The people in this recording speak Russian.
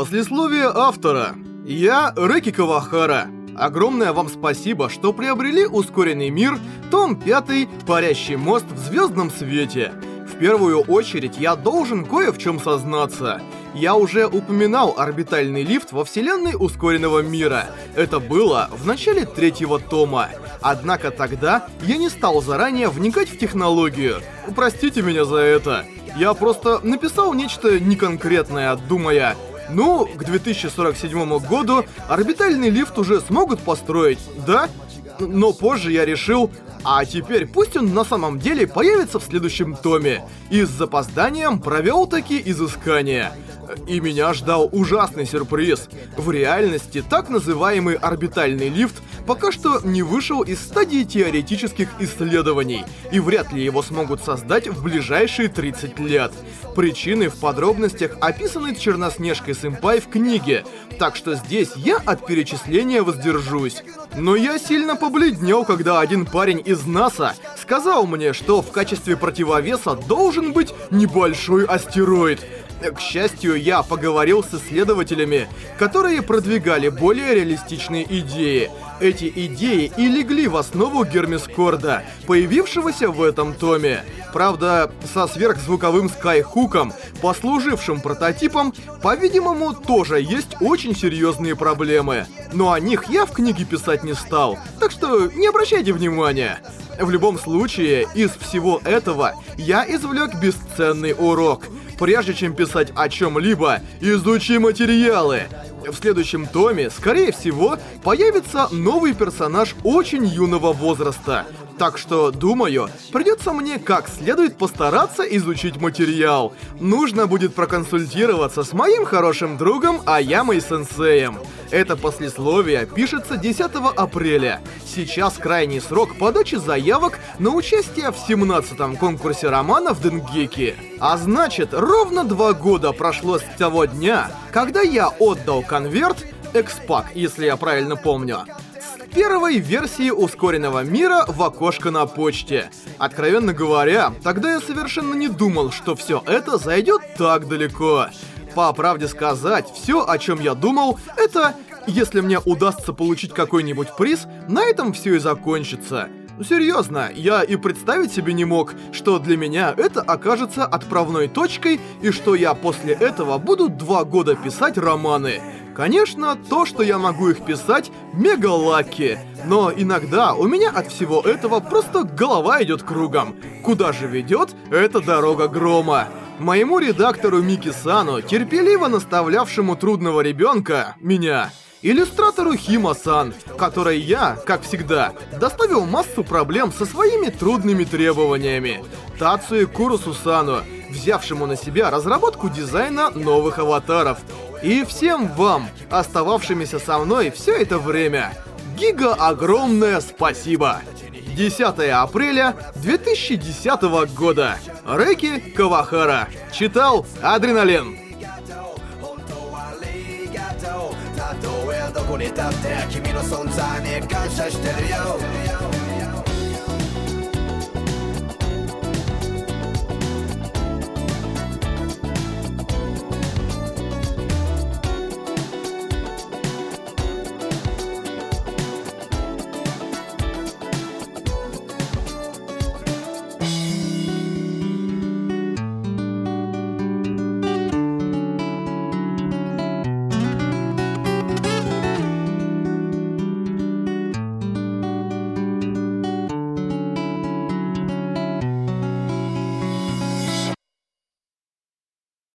Послесловие автора. Я Рэки Кавахара. Огромное вам спасибо, что приобрели ускоренный мир, том 5, парящий мост в звездном свете. В первую очередь я должен кое в чем сознаться. Я уже упоминал орбитальный лифт во вселенной ускоренного мира. Это было в начале третьего тома. Однако тогда я не стал заранее вникать в технологию. Простите меня за это. Я просто написал нечто неконкретное, думая, ну, к 2047 году орбитальный лифт уже смогут построить, да? Но позже я решил, а теперь пусть он на самом деле появится в следующем томе. И с запозданием провел такие изыскания. И меня ждал ужасный сюрприз. В реальности так называемый орбитальный лифт пока что не вышел из стадии теоретических исследований, и вряд ли его смогут создать в ближайшие 30 лет. Причины в подробностях описаны Черноснежкой Сэмпай в книге, так что здесь я от перечисления воздержусь. Но я сильно побледнел, когда один парень из НАСА сказал мне, что в качестве противовеса должен быть небольшой астероид. К счастью, я поговорил с исследователями, которые продвигали более реалистичные идеи. Эти идеи и легли в основу Гермискорда, появившегося в этом томе. Правда, со сверхзвуковым скайхуком, послужившим прототипом, по-видимому, тоже есть очень серьезные проблемы. Но о них я в книге писать не стал, так что не обращайте внимания. В любом случае, из всего этого я извлек бесценный урок — Прежде чем писать о чем-либо, изучи материалы. В следующем томе, скорее всего, появится новый персонаж очень юного возраста. Так что, думаю, придется мне как следует постараться изучить материал. Нужно будет проконсультироваться с моим хорошим другом Аямой Сенсеем. Это послесловие пишется 10 апреля. Сейчас крайний срок подачи заявок на участие в 17-м конкурсе романов Денгеки. А значит, ровно два года прошло с того дня, когда я отдал конверт, экспак, если я правильно помню, первой версии ускоренного мира в окошко на почте. Откровенно говоря, тогда я совершенно не думал, что все это зайдет так далеко. По правде сказать, все, о чем я думал, это если мне удастся получить какой-нибудь приз, на этом все и закончится. Серьезно, я и представить себе не мог, что для меня это окажется отправной точкой и что я после этого буду два года писать романы. Конечно, то, что я могу их писать, мега лаки. Но иногда у меня от всего этого просто голова идет кругом. Куда же ведет эта дорога грома? Моему редактору Мики Сану, терпеливо наставлявшему трудного ребенка, меня, иллюстратору Хима-сан, которой я, как всегда, доставил массу проблем со своими трудными требованиями. Тацуи Курусу-сану, взявшему на себя разработку дизайна новых аватаров. И всем вам, остававшимися со мной все это время, гига огромное спасибо! 10 апреля 2010 года. Рэки Кавахара. Читал Адреналин. どこに立って君の存在に感謝してるよ